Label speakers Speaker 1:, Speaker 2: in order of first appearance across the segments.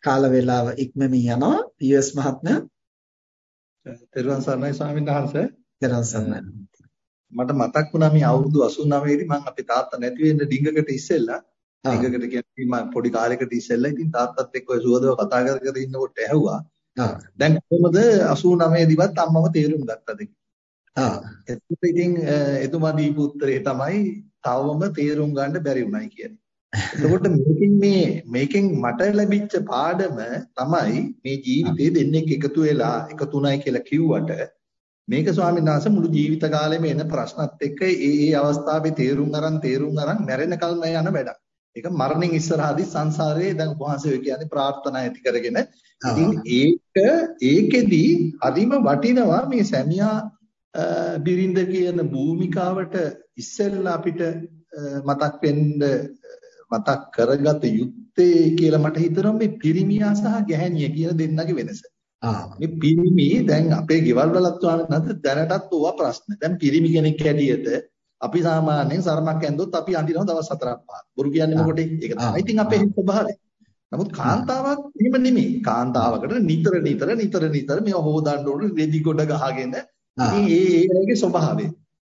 Speaker 1: කාල වේලාව ඉක්මමින් යනවා. යූඑස් මහත්මයා.
Speaker 2: තෙරුවන් සරණයි ස්වාමීන් වහන්සේ.
Speaker 1: තෙරුවන් සරණයි.
Speaker 2: මට මතක් වුණා මේ අවුරුදු 89 දී මම අපේ තාත්තා නැති වෙන්න ඩිංගකට ඉස්සෙල්ලා ඩිංගකට කියන්නේ මම පොඩි කාලයකට ඉස්සෙල්ලා ඉතින් තාත්තත් එක්ක ඔය සුවදව කතා කර කර ඉන්නකොට ඇහුවා. දැන් කොහොමද 89 දිවත් අම්මව තේරුම් ගත්තද
Speaker 1: ආ.
Speaker 2: එතකොට ඉතින් එතුමා දීපු උත්තරේ තමයි තවම තේරුම් ගන්න බැරි උනායි කියන්නේ එතකොට මේකෙන් මේ මේකෙන් මට ලැබිච්ච පාඩම තමයි මේ ජීවිතේ දෙන්නෙක් එකතු වෙලා එකතුණයි කියලා කිව්වට මේක ස්වාමීන් වහන්සේ මුළු ජීවිත කාලෙම එන ප්‍රශ්නත් එක්ක ඒ ඒ අවස්ථාවේ තේරුම් අරන් තේරුම් අරන් මැරෙනකල්ම යන වැඩක්. ඒක මරණින් ඉස්සරහදී සංසාරේ දැන් උපවාසය කියන්නේ ප්‍රාර්ථනා ඇති කරගෙන ඉතින් ඒක ඒකෙදි අදිම වටිනවා මේ සැමියා බිරිඳ කියන භූමිකාවට ඉස්සෙල්ලා අපිට මතක් වෙන්න මතක් කරගත යුත්තේ කියලා මට හිතෙනවා මේ පිරිමියා සහ ගැහැණිය කියන දෙන්නගේ වෙනස. ආ මේ පිරිමි දැන් අපේ ගෙවල් වලත් නැත දැනටත් ඕවා ප්‍රශ්න. දැන් පිරිමි කෙනෙක් ඇදියට අපි සාමාන්‍යයෙන් සරමක් ඇඳුත් අපි අඳිනවා දවස් හතරක් පහක්. බොරු කියන්නේ මොකටේ? ඒක තමයි ඉතින් අපේ ස්වභාවය. නමුත් කාන්තාවක් එහෙම නෙමෙයි. කාන්තාවකට නිතර නිතර නිතර නිතර මේ හොදන්න ඕන රෙදි ගොඩ ගහගෙන ඉතින් ඒ ඒගේ ස්වභාවය.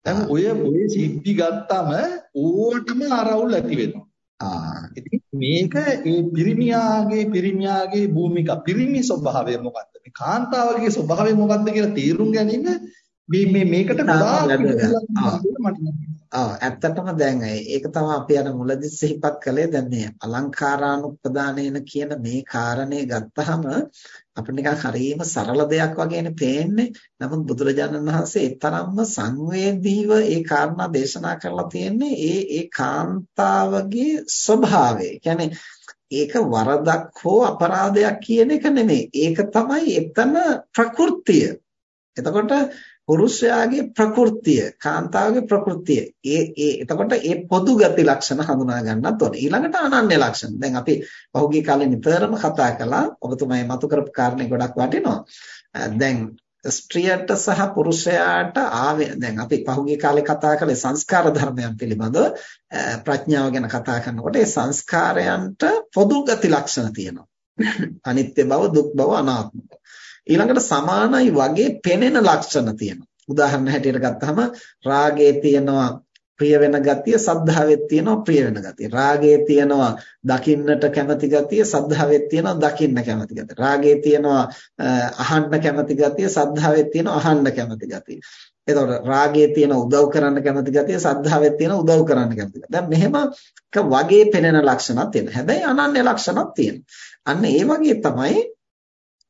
Speaker 2: දැන් ඔය ඔය සිද්ධි ගත්තම ඕවටම ආරවුල් ඇති වෙනවා. ඉතින් මේක ඒ පිරිමියාගේ පිරිමියාගේ භූමිකා. පිරිමි ස්වභාවය මොකක්ද මේ කාන්තාවගේ ස්වභාවය මොකක්ද කියලා තීරුම් ගැනීම මේ මේ මේකට
Speaker 1: ඇත්තටම දැන් ඒක තමයි අපි අර මුලදි සිහිපත් කළේ දැන් මේ අලංකාරානුපදානේන කියන මේ කාරණේ ගත්තහම අපිට නිකන් හරියම සරල දෙයක් වගේනේ පේන්නේ. නමුත් බුදුරජාණන් වහන්සේ ඒ තරම්ම සංවේදීව ඒ කාරණා දේශනා කරලා තියෙන්නේ ඒ ඒ කාන්තාවගේ ස්වභාවය. කියන්නේ ඒක වරදක් හෝ අපරාධයක් කියන එක නෙමෙයි. ඒක තමයි එතන ප්‍රകൃතිය. එතකොට පුරුෂයාගේ ප්‍රകൃතිය කාන්තාවගේ ප්‍රകൃතිය. ඒ ඒ එතකොට ඒ පොදු ගති ලක්ෂණ හඳුනා ගන්නත් ඕනේ. ඊළඟට අනන්‍ය ලක්ෂණ. දැන් අපි පහුගිය කාලේ නිතරම කතා කළා. ඔබතුමායි මතු කරපු කාරණේ ගොඩක් වටිනවා. දැන් ස්ත්‍රියට සහ පුරුෂයාට ආවේ දැන් අපි පහුගිය කාලේ කතා කළේ සංස්කාර ධර්මයන් පිළිබඳව. ප්‍රඥාව ගැන කතා කරනකොට ඒ සංස්කාරයන්ට පොදු ගති ලක්ෂණ තියෙනවා. අනිත්‍ය බව දුක් බව අනාත්ම බව. ඊළඟට සමානයි වගේ පෙනෙන ලක්ෂණ තියෙනවා. උදාහරණ හැටියට ගත්තහම රාගයේ තියෙනවා ප්‍රිය වෙන ගතිය, සද්ධාවෙත් තියෙනවා ප්‍රිය වෙන ගතිය. රාගයේ තියෙනවා දකින්නට කැමති ගතිය, සද්ධාවෙත් තියෙනවා දකින්න කැමති ගතිය. රාගයේ තියෙනවා අහන්න කැමති ගතිය, සද්ධාවෙත් තියෙනවා අහන්න කැමති ගතිය. එතකොට රාගයේ තියෙන උදව් කරන්න කැමති ගතිය, සද්ධාවෙත් තියෙන උදව් කරන්න කැමති ගතිය. දැන් මෙහෙම වගේ පෙනෙන ලක්ෂණක් තියෙනවා. හැබැයි අනන්‍ය ලක්ෂණක් තියෙනවා. අන්න ඒ වගේ තමයි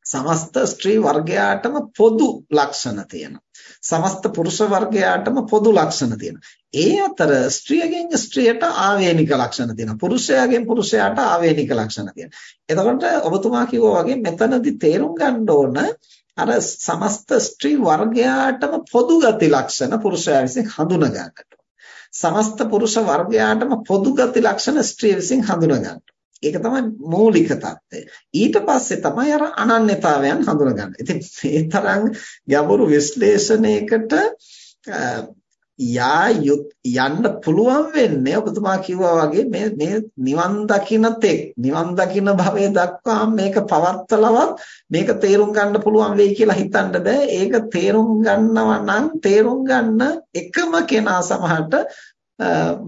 Speaker 1: සමස්ත ස්ත්‍රී වර්ගයාටම පොදු ලක්ෂණ තියෙනවා. සමස්ත පුරුෂ වර්ගයාටම පොදු ලක්ෂණ තියෙනවා. ඒ අතර ස්ත්‍රියගෙන් ස්ත්‍රියට ආවේනික ලක්ෂණ තියෙනවා. පුරුෂයාගෙන් පුරුෂයාට ආවේනික ලක්ෂණ තියෙනවා. එතකොට ඔබතුමා කිව්වා වගේ මෙතනදී තේරුම් ගන්න ඕන අර සමස්ත ස්ත්‍රී වර්ගයාටම පොදු ගති ලක්ෂණ පුරුෂයා විසින් හඳුනා ගන්නට. සමස්ත පුරුෂ වර්ගයාටම පොදු ගති ලක්ෂණ ස්ත්‍රිය විසින් හඳුනා ගන්නට. ඒක තමයි මූලික தත්ත්වය. ඊට පස්සේ තමයි අර අනන්‍යතාවයන් හඳුනගන්නේ. ඉතින් මේ තරම් ගැඹුරු විශ්ලේෂණයකට යා යන්න පුළුවන් වෙන්නේ ඔබතුමා කිව්වා වගේ මේ මේ නිවන් දකින්න තෙක් නිවන් දකින්න භවයේ දක්වා මේක පවත්තලවත් මේක තේරුම් ගන්න පුළුවන් වෙයි කියලා හිතන්න බෑ ඒක තේරුම් ගන්නවා නම් තේරුම් ගන්න එකම කෙනා සමහරට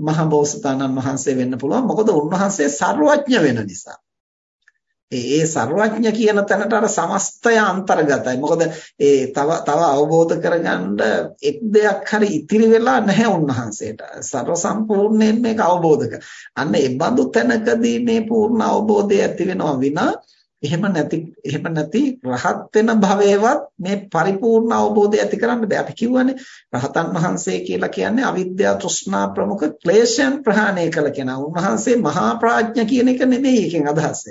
Speaker 1: මහා බෝසතාණන් වහන්සේ වෙන්න පුළුවන්. මොකද උන්වහන්සේ ਸਰවඥ වෙන නිසා. ඒ ਸਰවඥ කියන තැනට අර සමස්තය අන්තර්ගතයි. මොකද ඒ තව තව අවබෝධ කරගන්න එක් දෙයක් හරි ඉතිරි වෙලා නැහැ උන්වහන්සේට. ਸਰව සම්පූර්ණයෙන් මේක අවබෝධ කර. අන්න ඒ බඳු තැනකදී මේ පූර්ණ අවබෝධය ඇති වෙනවා විනා එහෙම නැති එහෙම නැති රහත් වෙන භවයේවත් මේ පරිපූර්ණ අවබෝධය ඇති කරන්න බෑ. අපි කියවනේ රහතන් වහන්සේ කියලා කියන්නේ අවිද්‍යාව තෘෂ්ණා ප්‍රමුඛ ක්ලේශයන් ප්‍රහාණය කළ කෙනා. උන්වහන්සේ මහා ප්‍රඥා කියන එක නෙමෙයි එකෙන් අදහස්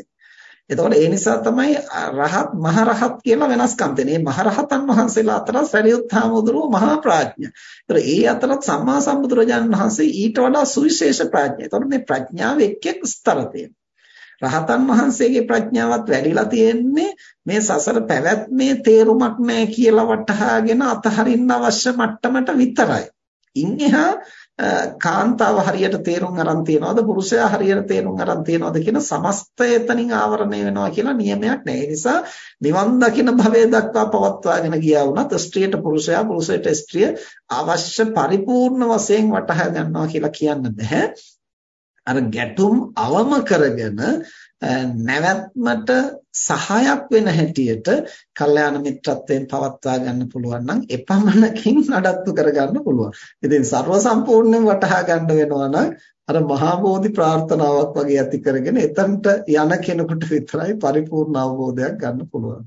Speaker 1: එතකොට ඒ නිසා තමයි රහත් මහරහත් කියලා වෙනස්කම් තියෙන්නේ. මේ මහරහතන් වහන්සේලා අතර සරියුත් හාමුදුරුවෝ මහා ප්‍රඥා. ඒතර ඒ අතරත් සම්මා සම්බුදුරජාණන් වහන්සේ ඊට වඩා සුවිශේෂ ප්‍රඥා. ඒතකොට මේ ප්‍රඥාව එක් එක් ස්තර තියෙනවා. රහතන් වහන්සේගේ ප්‍රඥාවත් වැඩිලා තියෙන්නේ මේ සසර පැවැත්මේ තේරුමක් නැහැ කියලා වටහාගෙන අතහරින්න අවශ්‍ය මට්ටමට විතරයි. ඉන් එහා කාන්තාව හරියට තේරුම් අරන් තියනවද පුරුෂයා හරියට තේරුම් අරන් තියනවද කියන සමස්තය එතනින් ආවරණය වෙනවා කියලා නියමයක් නැහැ. ඒ නිසා නිවන් දකින භවයේ දක්වා පවත්වාගෙන ගියා වුණත් ස්ත්‍රියට පුරුෂයා පුරුෂයට ස්ත්‍රිය අවශ්‍ය පරිපූර්ණ වශයෙන් වටහා ගන්නවා කියලා කියන්න බෑ. අර ගැටුම් අවම කරගෙන නැවැත්මට සහායක් වෙන හැටියට කල්යාණ මිත්‍රත්වයෙන් පවත්වා ගන්න පුළුවන් නම් එපමණකින් නඩත්තු කරගන්න පුළුවන්. ඉතින් ਸਰව සම්පූර්ණයෙන් වටහා ගන්න වෙනවා නම් අර මහා බෝධි ප්‍රාර්ථනාවක් වගේ ඇති කරගෙන එතනට යන කෙනෙකුට විතරයි පරිපූර්ණ අවබෝධයක් ගන්න පුළුවන්.